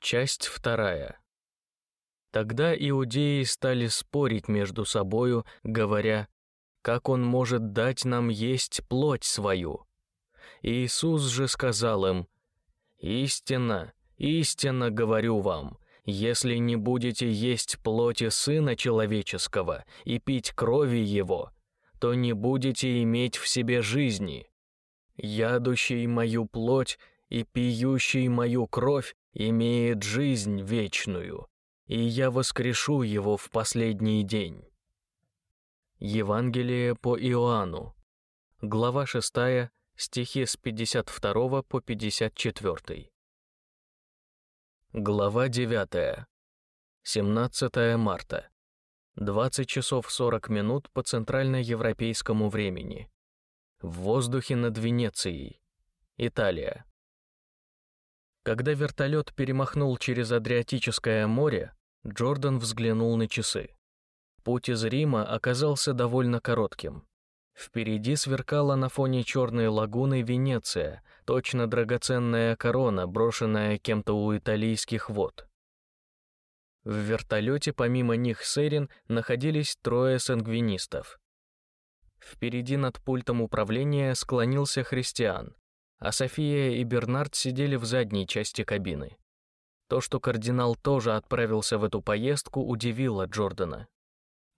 Часть вторая. Тогда иудеи стали спорить между собою, говоря, «Как он может дать нам есть плоть свою?» Иисус же сказал им, «Истинно, истинно говорю вам, если не будете есть плоти Сына Человеческого и пить крови Его, то не будете иметь в себе жизни. Ядущий мою плоть и пьющий мою кровь имеет жизнь вечную, и я воскрешу его в последний день». Евангелие по Иоанну, глава 6, стихи с 52 по 54. Глава 9. 17 марта. 20 часов 40 минут по центральноевропейскому времени. В воздухе над Венецией. Италия. Когда вертолет перемахнул через Адриатическое море, Джордан взглянул на часы. Путь из Рима оказался довольно коротким. Впереди сверкала на фоне черной лагуны Венеция, точно драгоценная корона, брошенная кем-то у итальянских вод. В вертолете помимо них с Эрин находились трое сангвинистов. Впереди над пультом управления склонился христиан, а София и Бернард сидели в задней части кабины. То, что кардинал тоже отправился в эту поездку, удивило Джордана.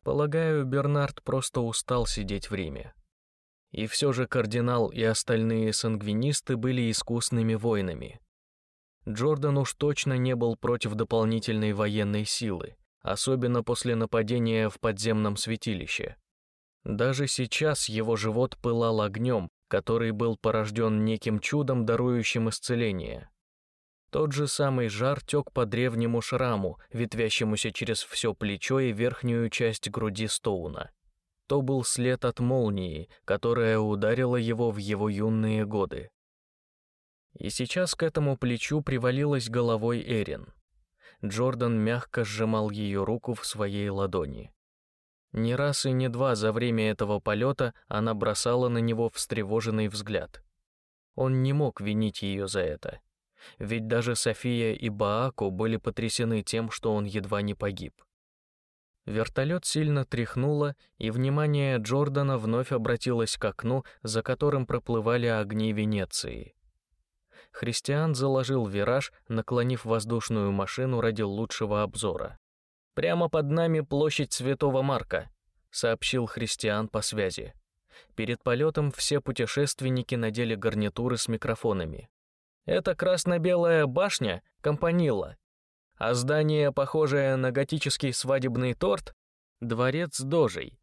Полагаю, Бернард просто устал сидеть в Риме. И все же кардинал и остальные сангвинисты были искусными воинами. Джордан уж точно не был против дополнительной военной силы, особенно после нападения в подземном святилище. Даже сейчас его живот пылал огнем, который был порожден неким чудом, дарующим исцеление. Тот же самый жар тек по древнему шраму, ветвящемуся через все плечо и верхнюю часть груди Стоуна. То был след от молнии, которая ударила его в его юные годы. И сейчас к этому плечу привалилась головой Эрин. Джордан мягко сжимал ее руку в своей ладони. Не раз и не два за время этого полета она бросала на него встревоженный взгляд. Он не мог винить ее за это. Ведь даже София и Бааку были потрясены тем, что он едва не погиб. Вертолет сильно тряхнуло, и внимание Джордана вновь обратилось к окну, за которым проплывали огни Венеции. Христиан заложил вираж, наклонив воздушную машину ради лучшего обзора. «Прямо под нами площадь Святого Марка», — сообщил Христиан по связи. Перед полетом все путешественники надели гарнитуры с микрофонами. «Это красно-белая башня — Компанила, а здание, похожее на готический свадебный торт — Дворец Дожей.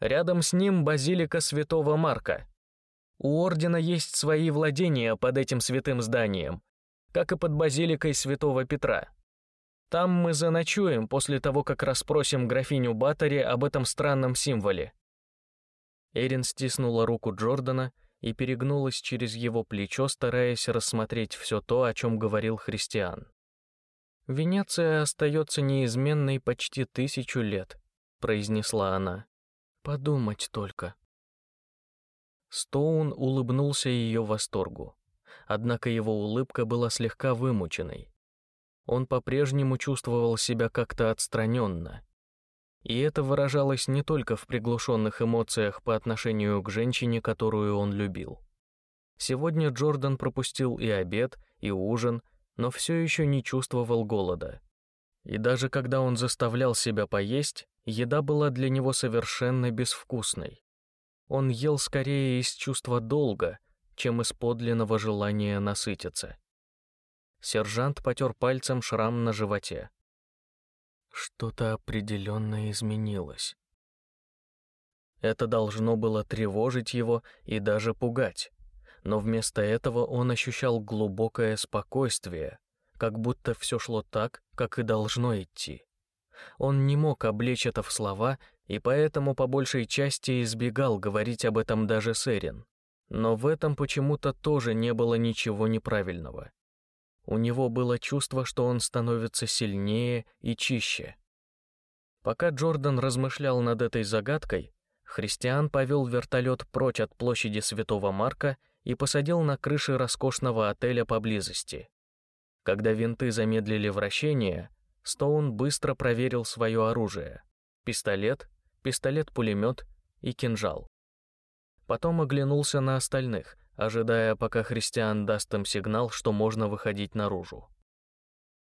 Рядом с ним базилика Святого Марка. У ордена есть свои владения под этим святым зданием, как и под базиликой Святого Петра». Там мы заночуем после того, как расспросим графиню Баттери об этом странном символе». Эрин стиснула руку Джордана и перегнулась через его плечо, стараясь рассмотреть все то, о чем говорил Христиан. «Венеция остается неизменной почти тысячу лет», — произнесла она. «Подумать только». Стоун улыбнулся ее восторгу, однако его улыбка была слегка вымученной он по-прежнему чувствовал себя как-то отстраненно. И это выражалось не только в приглушенных эмоциях по отношению к женщине, которую он любил. Сегодня Джордан пропустил и обед, и ужин, но все еще не чувствовал голода. И даже когда он заставлял себя поесть, еда была для него совершенно безвкусной. Он ел скорее из чувства долга, чем из подлинного желания насытиться. Сержант потер пальцем шрам на животе. Что-то определенно изменилось. Это должно было тревожить его и даже пугать. Но вместо этого он ощущал глубокое спокойствие, как будто все шло так, как и должно идти. Он не мог облечь это в слова, и поэтому по большей части избегал говорить об этом даже с Эрин. Но в этом почему-то тоже не было ничего неправильного. У него было чувство, что он становится сильнее и чище. Пока Джордан размышлял над этой загадкой, Христиан повел вертолет прочь от площади Святого Марка и посадил на крыше роскошного отеля поблизости. Когда винты замедлили вращение, Стоун быстро проверил свое оружие — пистолет, пистолет-пулемет и кинжал. Потом оглянулся на остальных, ожидая, пока Христиан даст им сигнал, что можно выходить наружу.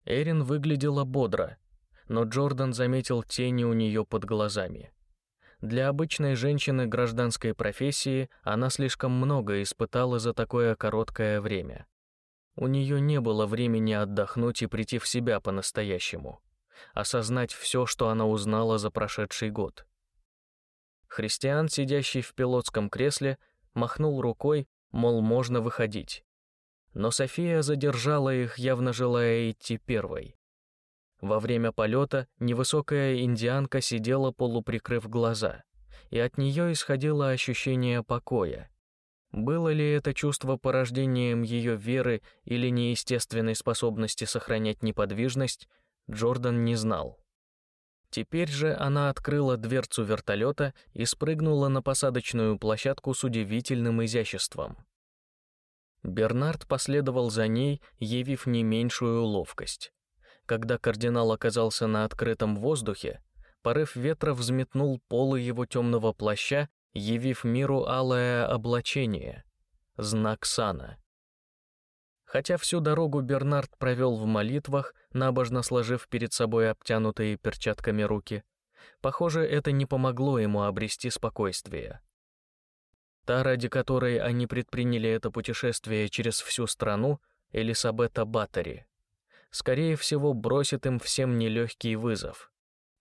Эрин выглядела бодро, но Джордан заметил тени у нее под глазами. Для обычной женщины гражданской профессии она слишком много испытала за такое короткое время. У нее не было времени отдохнуть и прийти в себя по-настоящему, осознать все, что она узнала за прошедший год. Христиан, сидящий в пилотском кресле, махнул рукой, мол, можно выходить. Но София задержала их, явно желая идти первой. Во время полета невысокая индианка сидела полуприкрыв глаза, и от нее исходило ощущение покоя. Было ли это чувство порождением ее веры или неестественной способности сохранять неподвижность, Джордан не знал. Теперь же она открыла дверцу вертолета и спрыгнула на посадочную площадку с удивительным изяществом. Бернард последовал за ней, явив не меньшую ловкость. Когда кардинал оказался на открытом воздухе, порыв ветра взметнул полы его темного плаща, явив миру алое облачение — знак сана. Хотя всю дорогу Бернард провел в молитвах, набожно сложив перед собой обтянутые перчатками руки, похоже, это не помогло ему обрести спокойствие. Та, ради которой они предприняли это путешествие через всю страну, Элисабета Баттери, скорее всего, бросит им всем нелегкий вызов,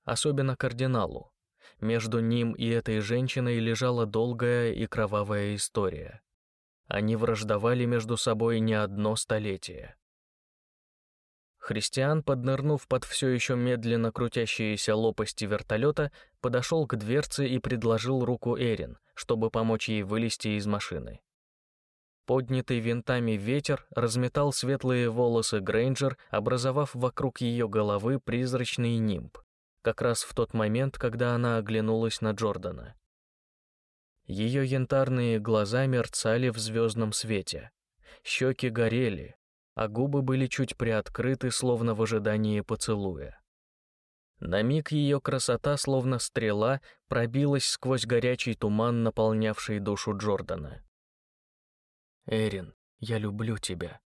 особенно кардиналу. Между ним и этой женщиной лежала долгая и кровавая история. Они враждовали между собой не одно столетие. Христиан, поднырнув под все еще медленно крутящиеся лопасти вертолета, подошел к дверце и предложил руку Эрин, чтобы помочь ей вылезти из машины. Поднятый винтами ветер разметал светлые волосы Грейнджер, образовав вокруг ее головы призрачный нимб, как раз в тот момент, когда она оглянулась на Джордана. Ее янтарные глаза мерцали в звездном свете, щеки горели, а губы были чуть приоткрыты, словно в ожидании поцелуя. На миг ее красота, словно стрела, пробилась сквозь горячий туман, наполнявший душу Джордана. Эрин, я люблю тебя».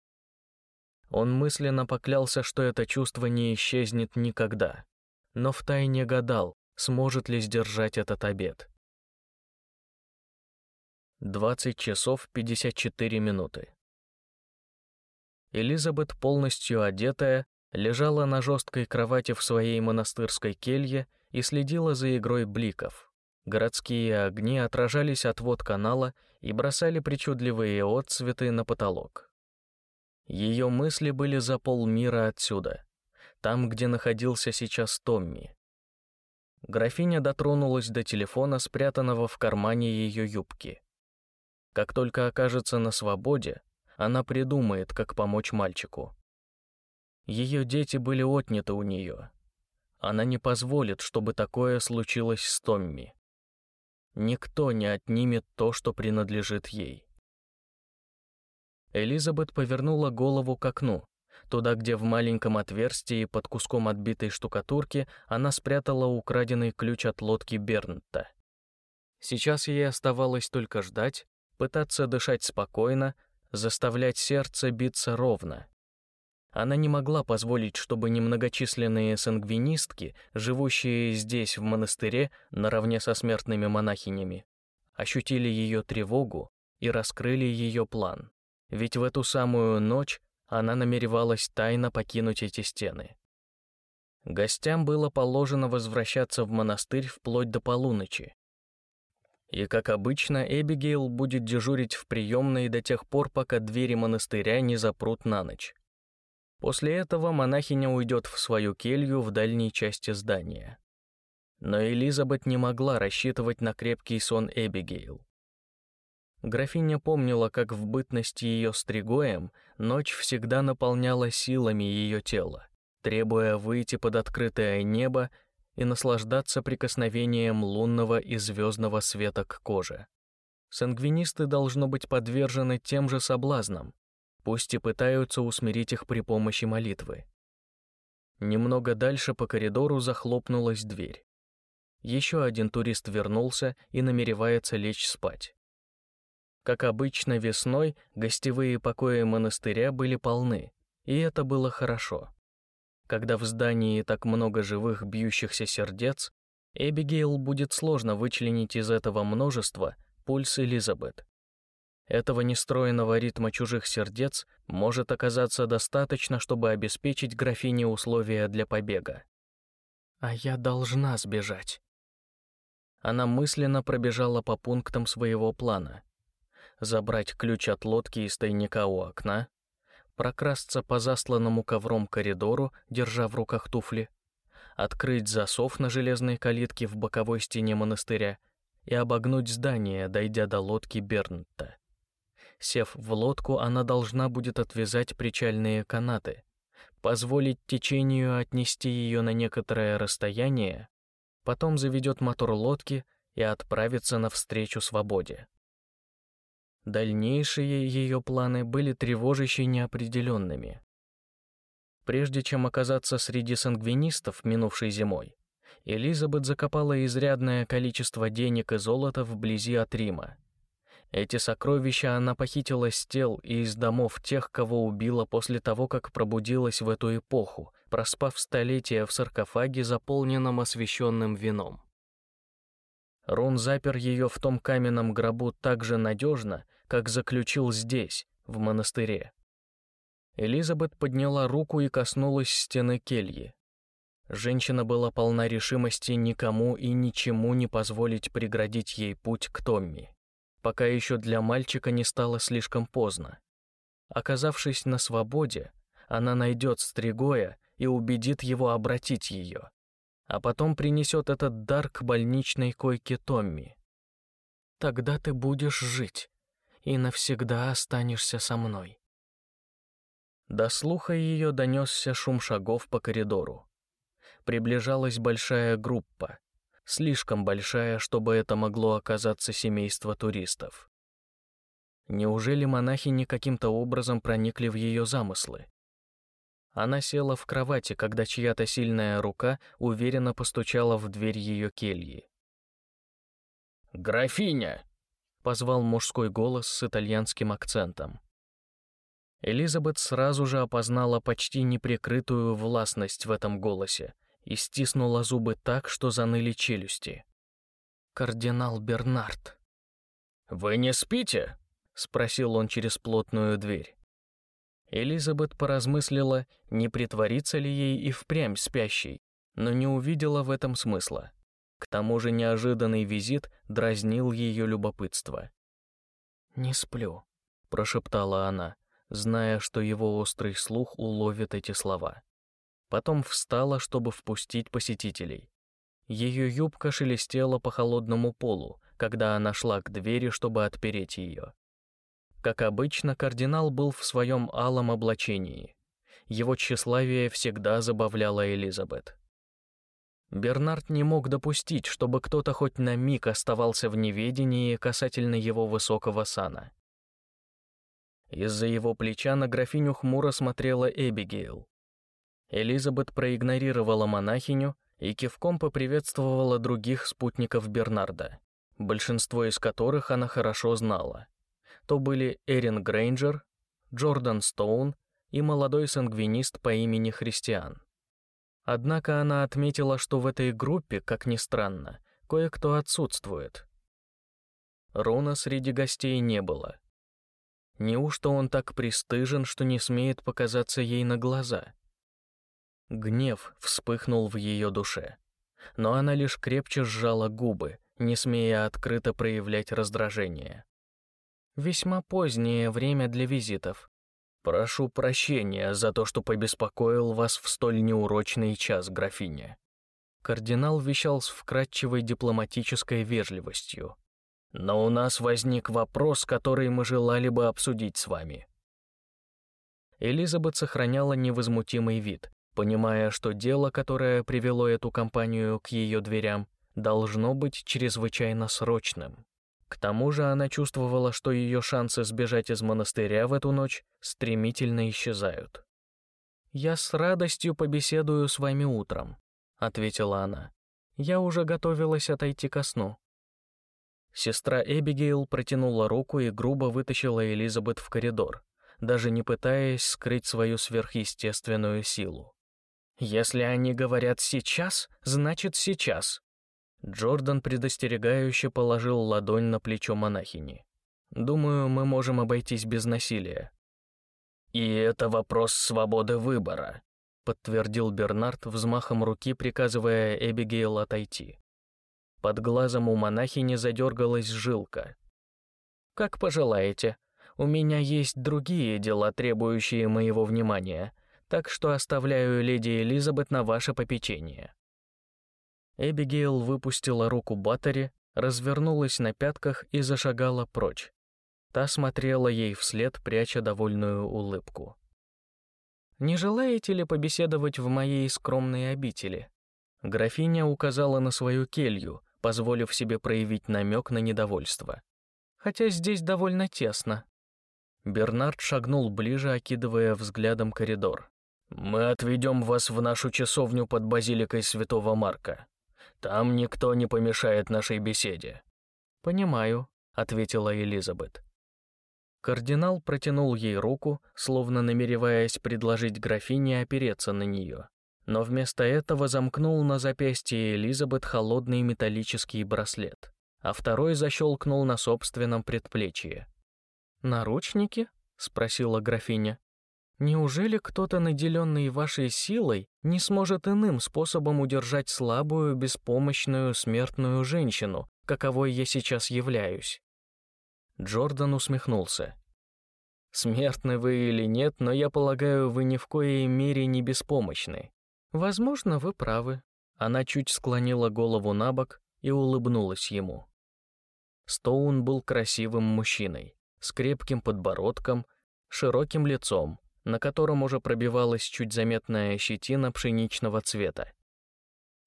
Он мысленно поклялся, что это чувство не исчезнет никогда, но втайне гадал, сможет ли сдержать этот обет. 20 часов 54 минуты. Элизабет, полностью одетая, лежала на жесткой кровати в своей монастырской келье и следила за игрой бликов. Городские огни отражались от вод канала и бросали причудливые отцветы на потолок. Ее мысли были за полмира отсюда, там, где находился сейчас Томми. Графиня дотронулась до телефона, спрятанного в кармане ее юбки. Как только окажется на свободе, она придумает, как помочь мальчику. Ее дети были отняты у нее. Она не позволит, чтобы такое случилось с Томми. Никто не отнимет то, что принадлежит ей. Элизабет повернула голову к окну, туда, где в маленьком отверстии под куском отбитой штукатурки она спрятала украденный ключ от лодки Бернта. Сейчас ей оставалось только ждать, пытаться дышать спокойно, заставлять сердце биться ровно. Она не могла позволить, чтобы немногочисленные сангвинистки, живущие здесь, в монастыре, наравне со смертными монахинями, ощутили ее тревогу и раскрыли ее план. Ведь в эту самую ночь она намеревалась тайно покинуть эти стены. Гостям было положено возвращаться в монастырь вплоть до полуночи. И, как обычно, Эбигейл будет дежурить в приемной до тех пор, пока двери монастыря не запрут на ночь. После этого монахиня уйдет в свою келью в дальней части здания. Но Элизабет не могла рассчитывать на крепкий сон Эбигейл. Графиня помнила, как в бытности ее стригоем ночь всегда наполняла силами ее тела, требуя выйти под открытое небо и наслаждаться прикосновением лунного и звездного света к коже. Сангвинисты должно быть подвержены тем же соблазнам, пусть и пытаются усмирить их при помощи молитвы. Немного дальше по коридору захлопнулась дверь. Еще один турист вернулся и намеревается лечь спать. Как обычно весной, гостевые покои монастыря были полны, и это было хорошо. Когда в здании так много живых бьющихся сердец, Эбигейл будет сложно вычленить из этого множества пульс Элизабет. Этого нестроенного ритма чужих сердец может оказаться достаточно, чтобы обеспечить графине условия для побега. А я должна сбежать. Она мысленно пробежала по пунктам своего плана. Забрать ключ от лодки из тайника у окна, прокрасться по засланному ковром коридору, держа в руках туфли, открыть засов на железной калитке в боковой стене монастыря и обогнуть здание, дойдя до лодки Бернта. Сев в лодку, она должна будет отвязать причальные канаты, позволить течению отнести ее на некоторое расстояние, потом заведет мотор лодки и отправится навстречу свободе. Дальнейшие ее планы были тревожащие неопределенными. Прежде чем оказаться среди сангвинистов минувшей зимой, Элизабет закопала изрядное количество денег и золота вблизи от Рима. Эти сокровища она похитила с тел и из домов тех, кого убила после того, как пробудилась в эту эпоху, проспав столетия в саркофаге, заполненном освященным вином. Рон запер ее в том каменном гробу так же надежно, как заключил здесь, в монастыре. Элизабет подняла руку и коснулась стены кельи. Женщина была полна решимости никому и ничему не позволить преградить ей путь к Томми пока еще для мальчика не стало слишком поздно. Оказавшись на свободе, она найдет Стригоя и убедит его обратить ее, а потом принесет этот дар к больничной койке Томми. Тогда ты будешь жить и навсегда останешься со мной. До слуха ее донесся шум шагов по коридору. Приближалась большая группа, слишком большая, чтобы это могло оказаться семейство туристов. Неужели монахини каким-то образом проникли в ее замыслы? Она села в кровати, когда чья-то сильная рука уверенно постучала в дверь ее кельи. «Графиня!» — позвал мужской голос с итальянским акцентом. Элизабет сразу же опознала почти неприкрытую властность в этом голосе и стиснула зубы так, что заныли челюсти. «Кардинал Бернард». «Вы не спите?» — спросил он через плотную дверь. Элизабет поразмыслила, не притвориться ли ей и впрямь спящей, но не увидела в этом смысла. К тому же неожиданный визит дразнил ее любопытство. «Не сплю», — прошептала она, зная, что его острый слух уловит эти слова. Потом встала, чтобы впустить посетителей. Ее юбка шелестела по холодному полу, когда она шла к двери, чтобы отпереть ее. Как обычно, кардинал был в своем алом облачении. Его тщеславие всегда забавляло Элизабет. Бернард не мог допустить, чтобы кто-то хоть на миг оставался в неведении касательно его высокого сана. Из-за его плеча на графиню хмуро смотрела Эбигейл. Элизабет проигнорировала монахиню и кивком поприветствовала других спутников Бернарда, большинство из которых она хорошо знала. То были Эрин Грейнджер, Джордан Стоун и молодой сангвинист по имени Христиан. Однако она отметила, что в этой группе, как ни странно, кое-кто отсутствует. Рона среди гостей не было. Неужто он так пристыжен, что не смеет показаться ей на глаза? Гнев вспыхнул в ее душе, но она лишь крепче сжала губы, не смея открыто проявлять раздражение. Весьма позднее время для визитов. Прошу прощения за то, что побеспокоил вас в столь неурочный час, графиня. Кардинал вещал с вкрадчивой дипломатической вежливостью. Но у нас возник вопрос, который мы желали бы обсудить с вами. Элизабет сохраняла невозмутимый вид, понимая, что дело, которое привело эту компанию к ее дверям, должно быть чрезвычайно срочным. К тому же она чувствовала, что ее шансы сбежать из монастыря в эту ночь стремительно исчезают. «Я с радостью побеседую с вами утром», — ответила она. «Я уже готовилась отойти ко сну». Сестра Эбигейл протянула руку и грубо вытащила Элизабет в коридор, даже не пытаясь скрыть свою сверхъестественную силу. «Если они говорят «сейчас», значит «сейчас», Джордан предостерегающе положил ладонь на плечо монахини. «Думаю, мы можем обойтись без насилия». «И это вопрос свободы выбора», — подтвердил Бернард взмахом руки, приказывая Эбигейл отойти. Под глазом у монахини задергалась жилка. «Как пожелаете. У меня есть другие дела, требующие моего внимания, так что оставляю леди Элизабет на ваше попечение». Эбигейл выпустила руку Баттери, развернулась на пятках и зашагала прочь. Та смотрела ей вслед, пряча довольную улыбку. «Не желаете ли побеседовать в моей скромной обители?» Графиня указала на свою келью, позволив себе проявить намек на недовольство. «Хотя здесь довольно тесно». Бернард шагнул ближе, окидывая взглядом коридор. «Мы отведем вас в нашу часовню под базиликой Святого Марка. Там никто не помешает нашей беседе». «Понимаю», — ответила Элизабет. Кардинал протянул ей руку, словно намереваясь предложить графине опереться на нее, но вместо этого замкнул на запястье Элизабет холодный металлический браслет, а второй защелкнул на собственном предплечье. «Наручники?» — спросила графиня. Неужели кто-то, наделенный вашей силой, не сможет иным способом удержать слабую, беспомощную, смертную женщину, каковой я сейчас являюсь?» Джордан усмехнулся. «Смертны вы или нет, но я полагаю, вы ни в коей мере не беспомощны. Возможно, вы правы». Она чуть склонила голову на бок и улыбнулась ему. Стоун был красивым мужчиной, с крепким подбородком, широким лицом, на котором уже пробивалась чуть заметная щетина пшеничного цвета.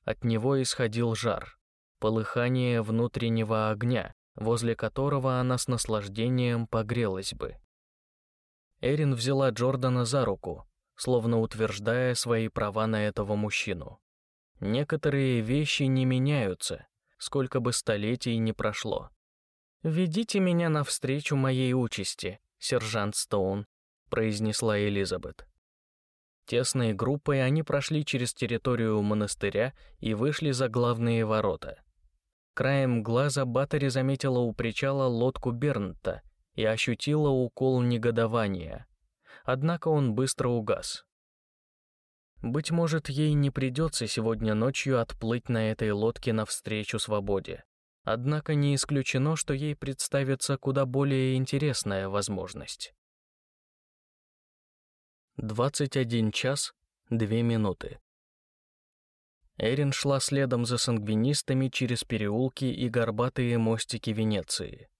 От него исходил жар, полыхание внутреннего огня, возле которого она с наслаждением погрелась бы. Эрин взяла Джордана за руку, словно утверждая свои права на этого мужчину. Некоторые вещи не меняются, сколько бы столетий ни прошло. «Ведите меня навстречу моей участи, сержант Стоун», произнесла Элизабет. Тесной группой они прошли через территорию монастыря и вышли за главные ворота. Краем глаза Баттери заметила у причала лодку Бернта и ощутила укол негодования. Однако он быстро угас. Быть может, ей не придется сегодня ночью отплыть на этой лодке навстречу свободе. Однако не исключено, что ей представится куда более интересная возможность. 21 час 2 минуты. Эрин шла следом за сангвинистами через переулки и горбатые мостики Венеции.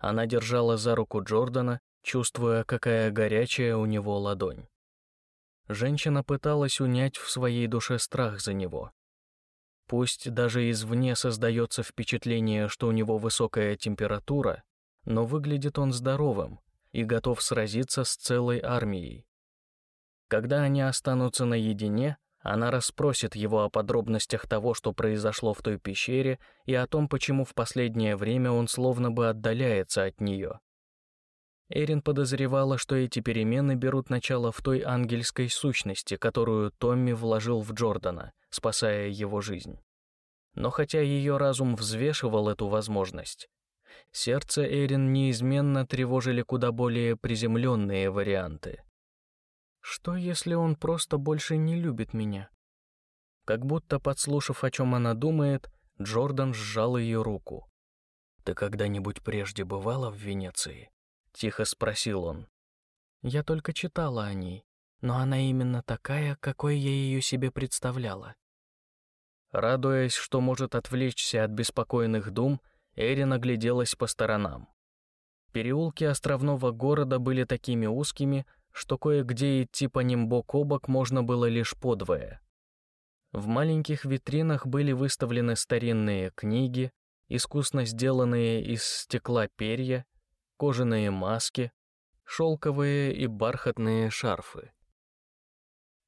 Она держала за руку Джордана, чувствуя, какая горячая у него ладонь. Женщина пыталась унять в своей душе страх за него. Пусть даже извне создается впечатление, что у него высокая температура, но выглядит он здоровым и готов сразиться с целой армией. Когда они останутся наедине, она расспросит его о подробностях того, что произошло в той пещере, и о том, почему в последнее время он словно бы отдаляется от нее. Эрин подозревала, что эти перемены берут начало в той ангельской сущности, которую Томми вложил в Джордана, спасая его жизнь. Но хотя ее разум взвешивал эту возможность, сердце Эрин неизменно тревожили куда более приземленные варианты — что, если он просто больше не любит меня? Как будто подслушав, о чем она думает, Джордан сжал ее руку. «Ты когда-нибудь прежде бывала в Венеции?» — тихо спросил он. «Я только читала о ней, но она именно такая, какой я ее себе представляла». Радуясь, что может отвлечься от беспокойных дум, Эрин огляделась по сторонам. Переулки островного города были такими узкими, что кое-где идти по ним бок о бок можно было лишь подвое. В маленьких витринах были выставлены старинные книги, искусно сделанные из стекла перья, кожаные маски, шелковые и бархатные шарфы.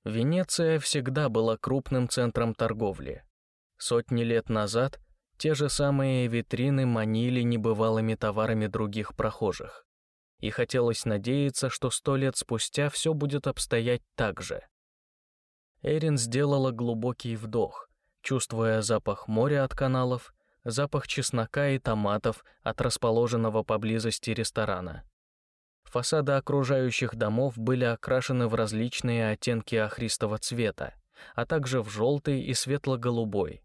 Венеция всегда была крупным центром торговли. Сотни лет назад те же самые витрины манили небывалыми товарами других прохожих. И хотелось надеяться, что сто лет спустя все будет обстоять так же. Эрин сделала глубокий вдох, чувствуя запах моря от каналов, запах чеснока и томатов от расположенного поблизости ресторана. Фасады окружающих домов были окрашены в различные оттенки охристого цвета, а также в желтый и светло-голубой.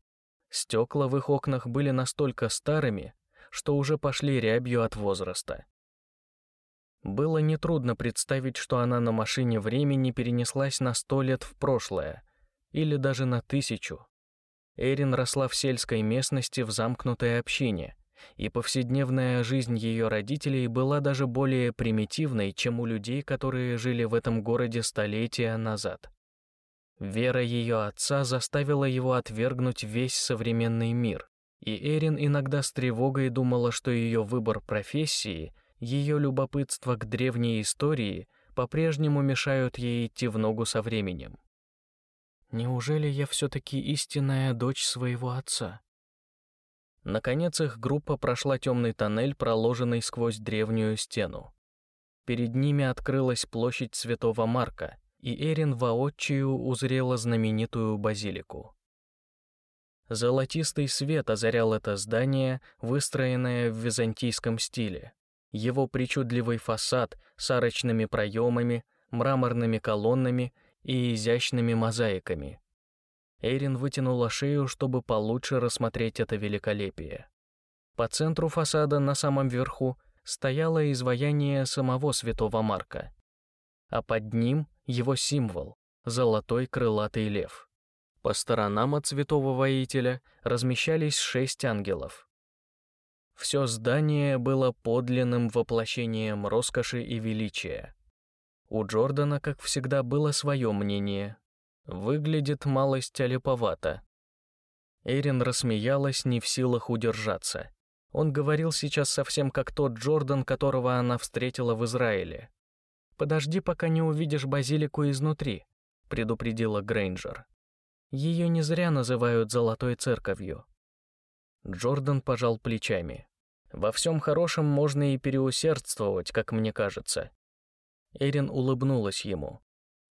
Стекла в их окнах были настолько старыми, что уже пошли рябью от возраста. Было нетрудно представить, что она на машине времени перенеслась на сто лет в прошлое, или даже на тысячу. Эрин росла в сельской местности в замкнутой общине, и повседневная жизнь ее родителей была даже более примитивной, чем у людей, которые жили в этом городе столетия назад. Вера ее отца заставила его отвергнуть весь современный мир, и Эрин иногда с тревогой думала, что ее выбор профессии, ее любопытство к древней истории по-прежнему мешают ей идти в ногу со временем. Неужели я все-таки истинная дочь своего отца? Наконец их группа прошла темный тоннель, проложенный сквозь древнюю стену. Перед ними открылась площадь Святого Марка, и Эрин воочию узрела знаменитую базилику. Золотистый свет озарял это здание, выстроенное в византийском стиле. Его причудливый фасад с арочными проемами, мраморными колоннами и изящными мозаиками. Эрин вытянула шею, чтобы получше рассмотреть это великолепие. По центру фасада на самом верху стояло изваяние самого святого Марка, а под ним его символ — золотой крылатый лев. По сторонам от святого воителя размещались шесть ангелов. Все здание было подлинным воплощением роскоши и величия. У Джордана, как всегда, было свое мнение, Выглядит малость олеповато. Эрин рассмеялась, не в силах удержаться. Он говорил сейчас совсем как тот Джордан, которого она встретила в Израиле. «Подожди, пока не увидишь базилику изнутри», — предупредила Грейнджер. «Ее не зря называют Золотой Церковью». Джордан пожал плечами. «Во всем хорошем можно и переусердствовать, как мне кажется». Эрин улыбнулась ему.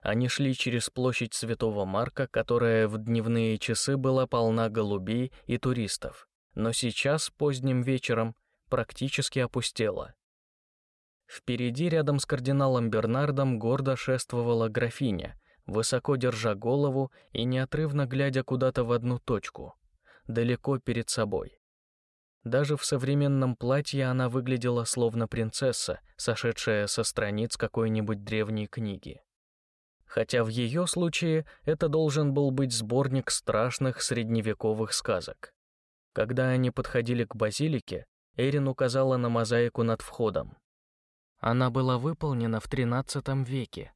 Они шли через площадь Святого Марка, которая в дневные часы была полна голубей и туристов, но сейчас, поздним вечером, практически опустела. Впереди, рядом с кардиналом Бернардом, гордо шествовала графиня, высоко держа голову и неотрывно глядя куда-то в одну точку, далеко перед собой. Даже в современном платье она выглядела словно принцесса, сошедшая со страниц какой-нибудь древней книги хотя в ее случае это должен был быть сборник страшных средневековых сказок. Когда они подходили к базилике, Эрин указала на мозаику над входом. Она была выполнена в XIII веке.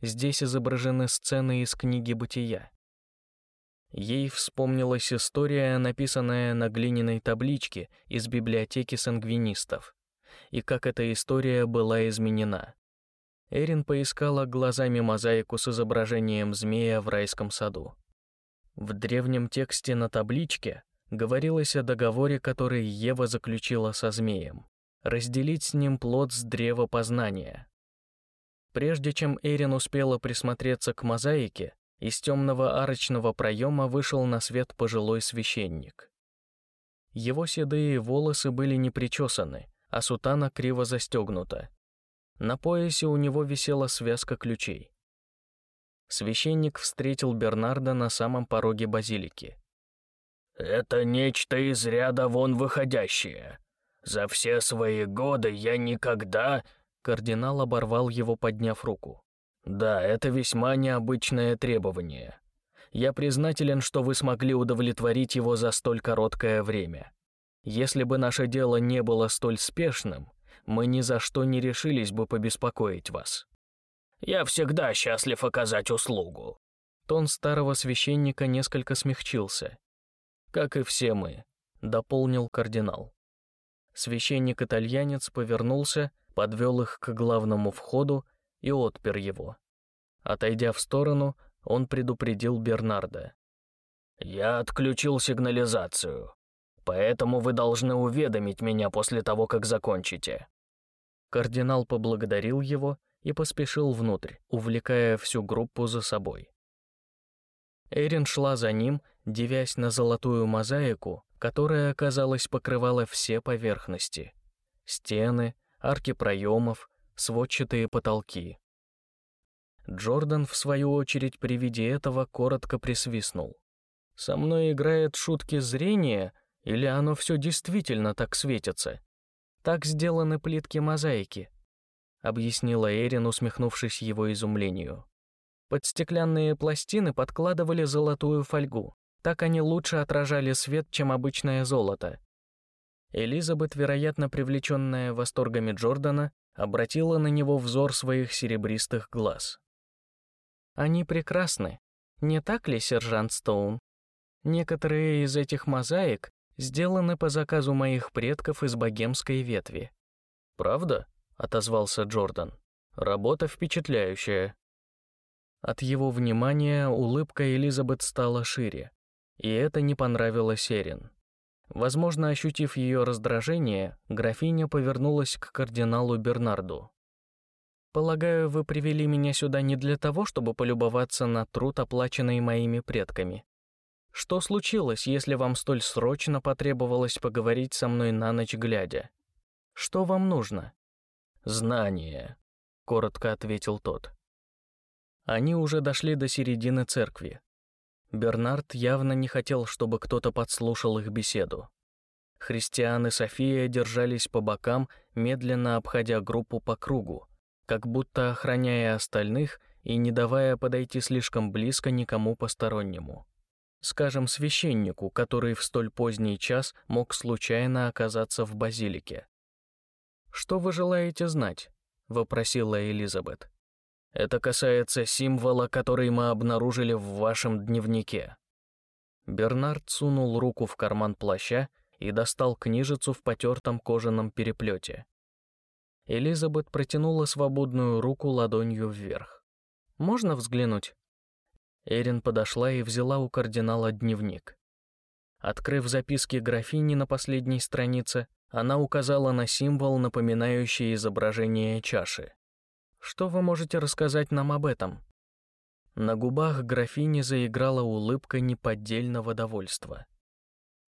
Здесь изображены сцены из книги «Бытия». Ей вспомнилась история, написанная на глиняной табличке из библиотеки сангвинистов, и как эта история была изменена. Эрин поискала глазами мозаику с изображением змея в райском саду. В древнем тексте на табличке говорилось о договоре, который Ева заключила со змеем — разделить с ним плод с древа познания. Прежде чем Эрин успела присмотреться к мозаике, из темного арочного проема вышел на свет пожилой священник. Его седые волосы были не причесаны, а сутана криво застегнута, на поясе у него висела связка ключей. Священник встретил Бернарда на самом пороге базилики. «Это нечто из ряда вон выходящее. За все свои годы я никогда...» Кардинал оборвал его, подняв руку. «Да, это весьма необычное требование. Я признателен, что вы смогли удовлетворить его за столь короткое время. Если бы наше дело не было столь спешным, мы ни за что не решились бы побеспокоить вас. Я всегда счастлив оказать услугу». Тон старого священника несколько смягчился. Как и все мы. дополнил кардинал. Священник-итальянец повернулся, подвел их к главному входу и отпер его. Отойдя в сторону, он предупредил Бернарда. «Я отключил сигнализацию, поэтому вы должны уведомить меня после того, как закончите». Кардинал поблагодарил его и поспешил внутрь, увлекая всю группу за собой. Эрин шла за ним, девясь на золотую мозаику, которая, казалось, покрывала все поверхности. Стены, арки проемов, сводчатые потолки. Джордан, в свою очередь, при виде этого коротко присвистнул. «Со мной играет шутки зрения, или оно все действительно так светится? Так сделаны плитки мозаики», — объяснила Эрин, усмехнувшись его изумлению. Под стеклянные пластины подкладывали золотую фольгу. Так они лучше отражали свет, чем обычное золото. Элизабет, вероятно, привлеченная восторгами Джордана, обратила на него взор своих серебристых глаз. Они прекрасны, не так ли, сержант Стоун? Некоторые из этих мозаик сделаны по заказу моих предков из богемской ветви. Правда? отозвался Джордан. Работа впечатляющая. От его внимания улыбка Элизабет стала шире, и это не понравилось Эрин. Возможно, ощутив ее раздражение, графиня повернулась к кардиналу Бернарду. Полагаю, вы привели меня сюда не для того, чтобы полюбоваться на труд, оплаченный моими предками. Что случилось, если вам столь срочно потребовалось поговорить со мной на ночь глядя? Что вам нужно? Знание, коротко ответил тот. Они уже дошли до середины церкви. Бернард явно не хотел, чтобы кто-то подслушал их беседу. Христиан и София держались по бокам, медленно обходя группу по кругу, как будто охраняя остальных и не давая подойти слишком близко никому постороннему. Скажем, священнику, который в столь поздний час мог случайно оказаться в базилике. «Что вы желаете знать?» — вопросила Элизабет. «Это касается символа, который мы обнаружили в вашем дневнике». Бернард сунул руку в карман плаща и достал книжицу в потертом кожаном переплете. Элизабет протянула свободную руку ладонью вверх. «Можно взглянуть?» Эрин подошла и взяла у кардинала дневник. Открыв записки графини на последней странице, она указала на символ, напоминающий изображение чаши. «Что вы можете рассказать нам об этом?» На губах графини заиграла улыбка неподдельного довольства.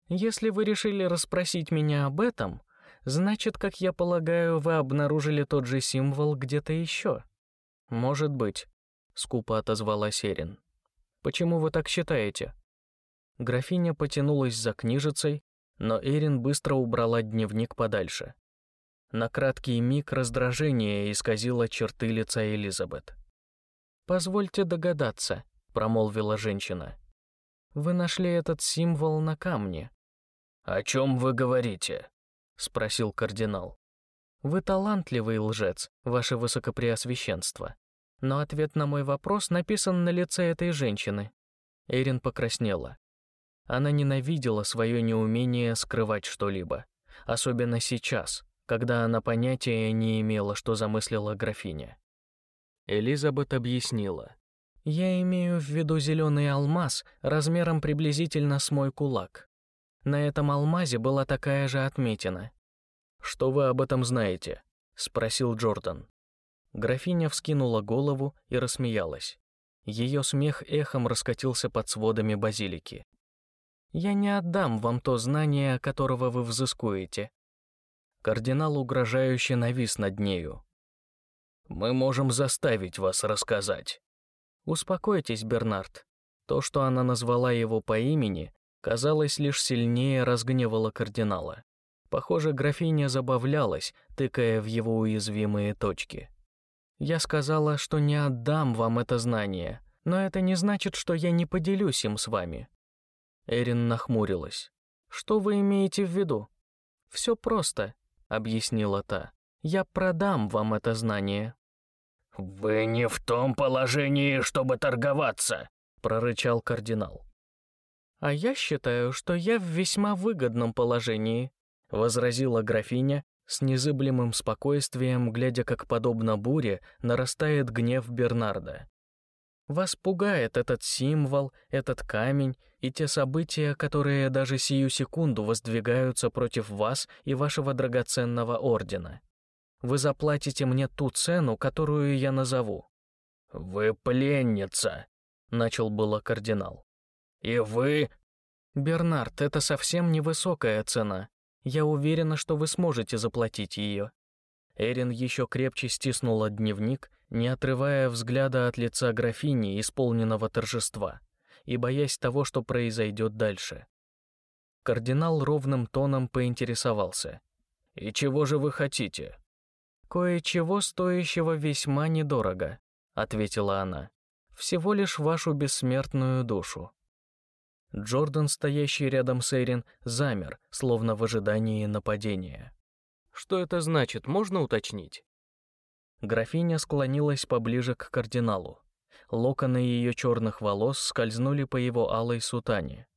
«Если вы решили расспросить меня об этом, Значит, как я полагаю, вы обнаружили тот же символ где-то еще. Может быть, скупо отозвалась Эрин. Почему вы так считаете? Графиня потянулась за книжицей, но Эрин быстро убрала дневник подальше. На краткий миг раздражение исказило черты лица Элизабет. «Позвольте догадаться», — промолвила женщина. «Вы нашли этот символ на камне». «О чем вы говорите?» — спросил кардинал. «Вы талантливый лжец, ваше высокопреосвященство. Но ответ на мой вопрос написан на лице этой женщины». Эрин покраснела. Она ненавидела свое неумение скрывать что-либо, особенно сейчас, когда она понятия не имела, что замыслила графиня. Элизабет объяснила. «Я имею в виду зеленый алмаз размером приблизительно с мой кулак. На этом алмазе была такая же отметина. «Что вы об этом знаете?» — спросил Джордан. Графиня вскинула голову и рассмеялась. Ее смех эхом раскатился под сводами базилики. «Я не отдам вам то знание, которого вы взыскуете». Кардинал угрожающе навис над нею. «Мы можем заставить вас рассказать». «Успокойтесь, Бернард. То, что она назвала его по имени, казалось, лишь сильнее разгневало кардинала. Похоже, графиня забавлялась, тыкая в его уязвимые точки. «Я сказала, что не отдам вам это знание, но это не значит, что я не поделюсь им с вами». Эрин нахмурилась. «Что вы имеете в виду?» «Все просто», — объяснила та. «Я продам вам это знание». «Вы не в том положении, чтобы торговаться», — прорычал кардинал. «А я считаю, что я в весьма выгодном положении», — возразила графиня с незыблемым спокойствием, глядя, как, подобно буре, нарастает гнев Бернарда. «Вас пугает этот символ, этот камень и те события, которые даже сию секунду воздвигаются против вас и вашего драгоценного ордена. Вы заплатите мне ту цену, которую я назову». «Вы пленница», — начал было кардинал. «И вы...» «Бернард, это совсем невысокая цена. Я уверена, что вы сможете заплатить ее». Эрин еще крепче стиснула дневник, не отрывая взгляда от лица графини, исполненного торжества, и боясь того, что произойдет дальше. Кардинал ровным тоном поинтересовался. «И чего же вы хотите?» «Кое-чего стоящего весьма недорого», — ответила она. «Всего лишь вашу бессмертную душу». Джордан, стоящий рядом с Эрин, замер, словно в ожидании нападения. «Что это значит, можно уточнить?» Графиня склонилась поближе к кардиналу. Локоны ее черных волос скользнули по его алой сутане.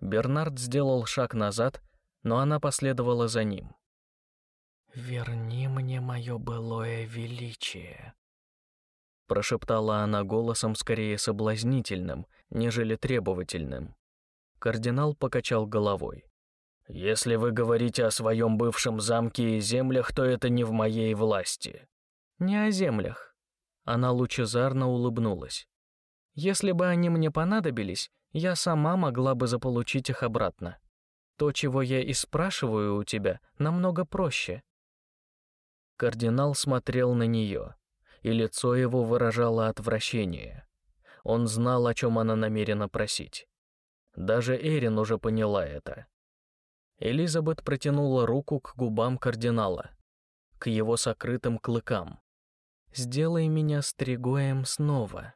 Бернард сделал шаг назад, но она последовала за ним. «Верни мне мое былое величие», — прошептала она голосом скорее соблазнительным, нежели требовательным. Кардинал покачал головой. «Если вы говорите о своем бывшем замке и землях, то это не в моей власти». «Не о землях». Она лучезарно улыбнулась. «Если бы они мне понадобились, я сама могла бы заполучить их обратно. То, чего я и спрашиваю у тебя, намного проще». Кардинал смотрел на нее, и лицо его выражало отвращение. Он знал, о чем она намерена просить. Даже Эрин уже поняла это. Элизабет протянула руку к губам кардинала, к его сокрытым клыкам. «Сделай меня стригоем снова»,